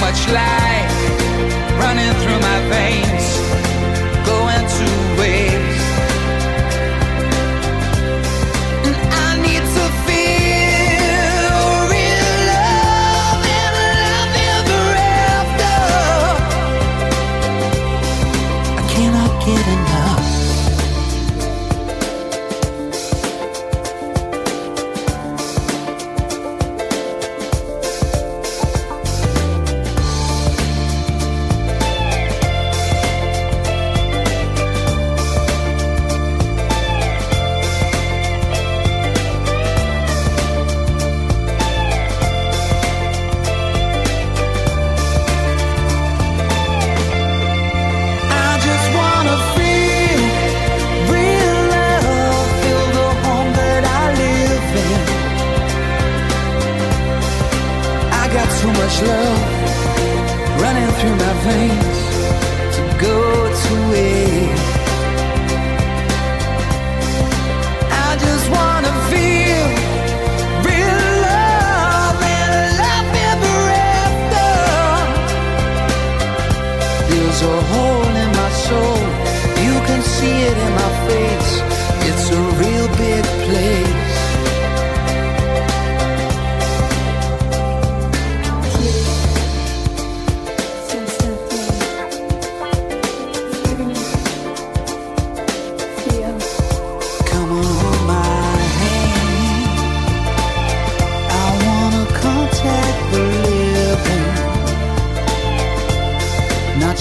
Much life running through my veins,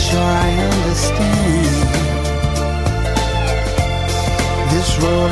sure I understand. This road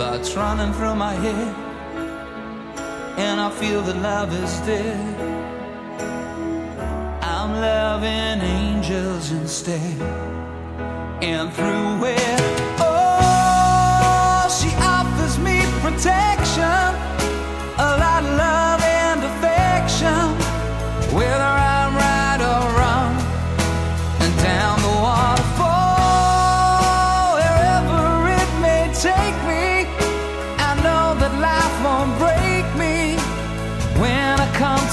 thoughts running through my head, and I feel that love is dead. I'm loving angels instead, and through it, oh, she offers me protection, a lot of love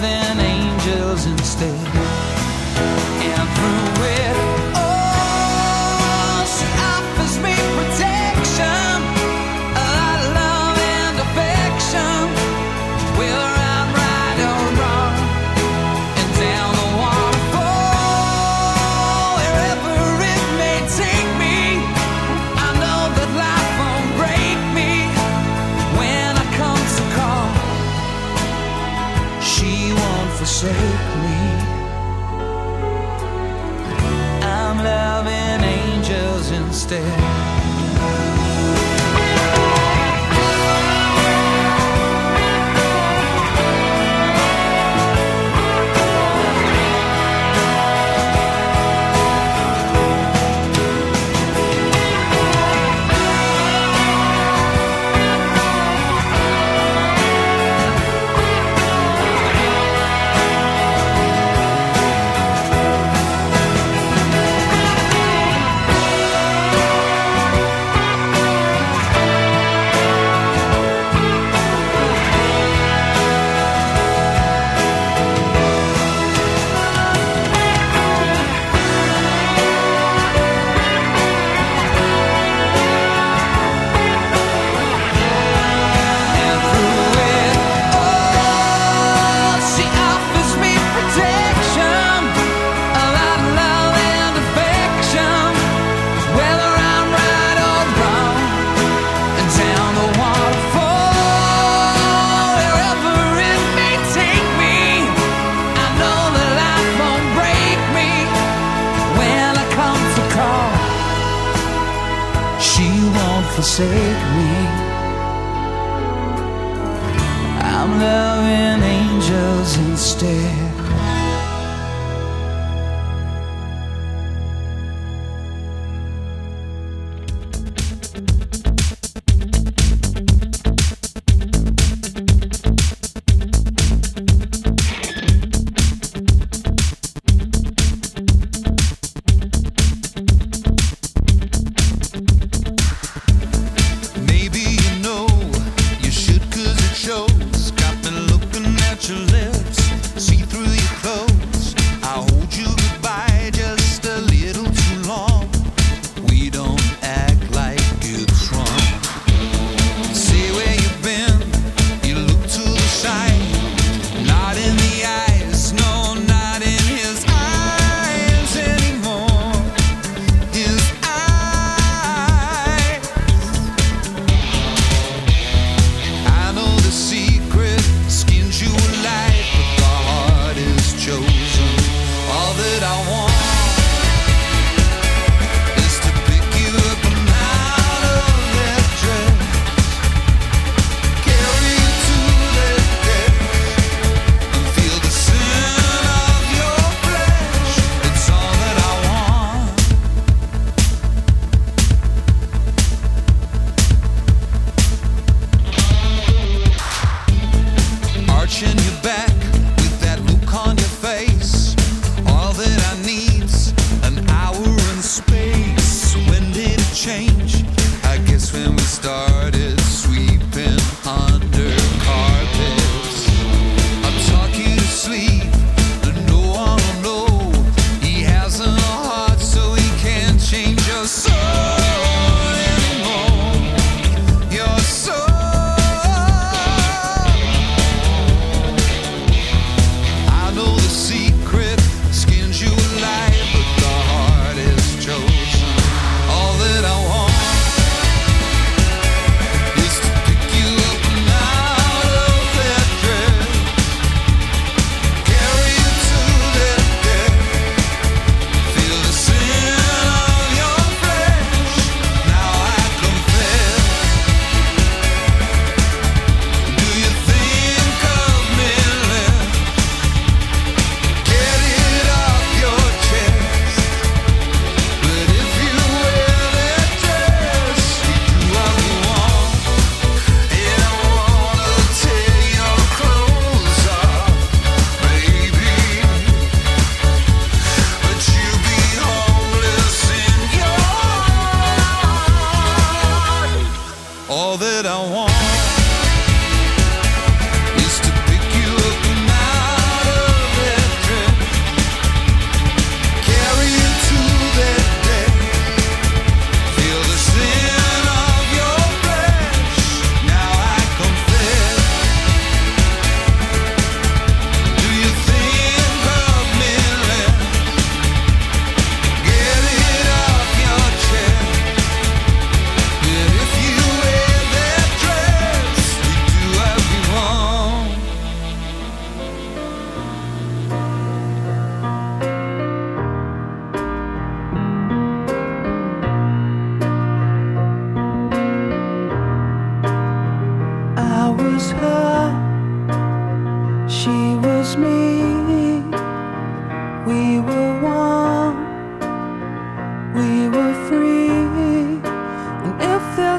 loving angels won't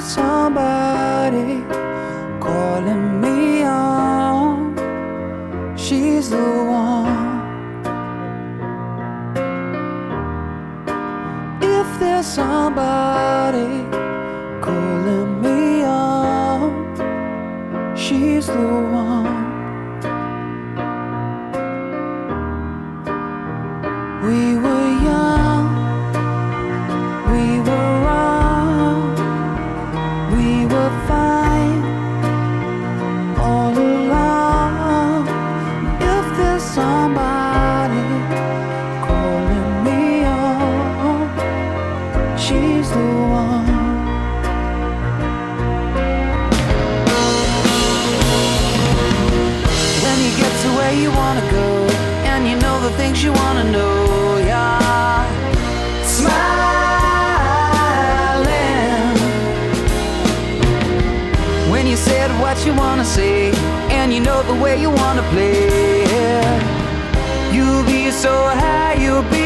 somebody calling me on. She's the one. If there's somebody calling me on, she's the one. wanna go, and you know the things you wanna know, yeah. Smiling when you said what you wanna say, and you know the way you wanna play. You'll be so high, you'll be.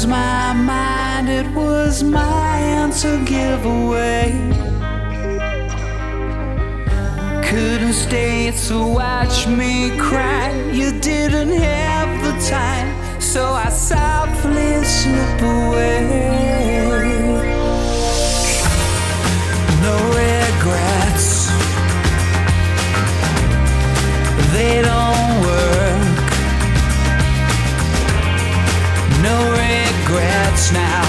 was my mind, it was my answer giveaway. Couldn't stay to watch me cry, you didn't have the time, so I softly slip away. No regrets, they don't. regrets now.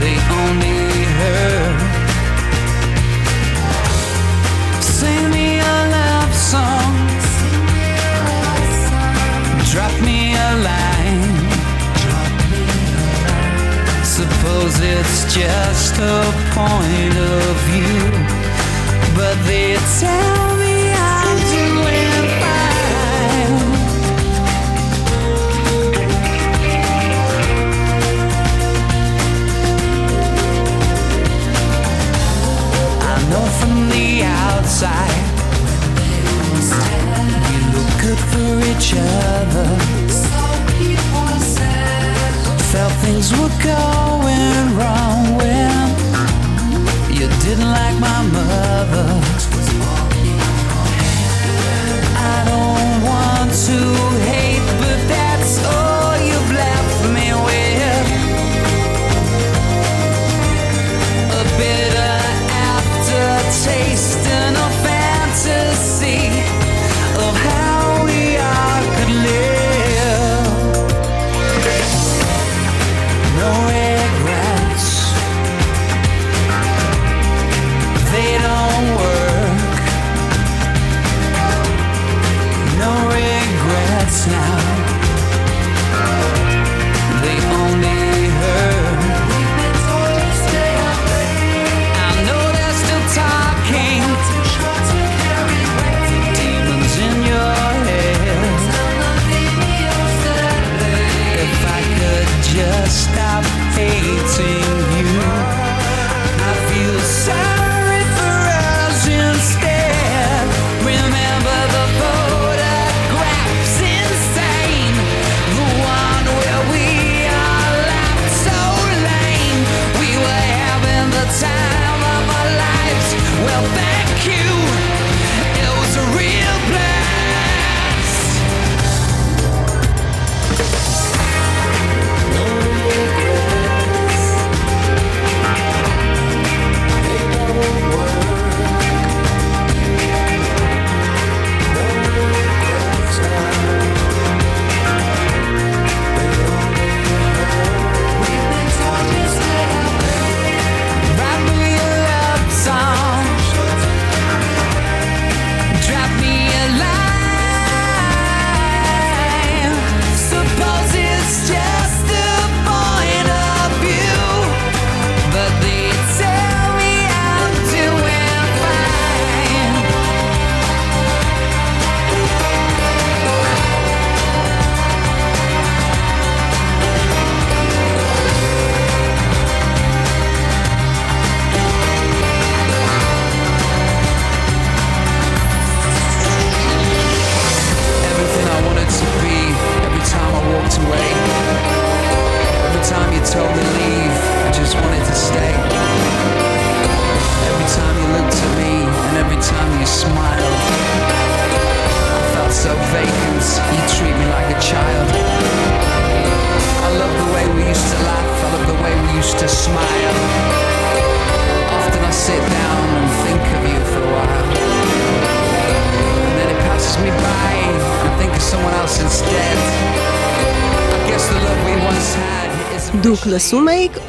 They only hurt. Sing me a love song. Drop me a line. Suppose it's just a point of view, but they tell.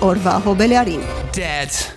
Օրվա հոբելյարին։ dead.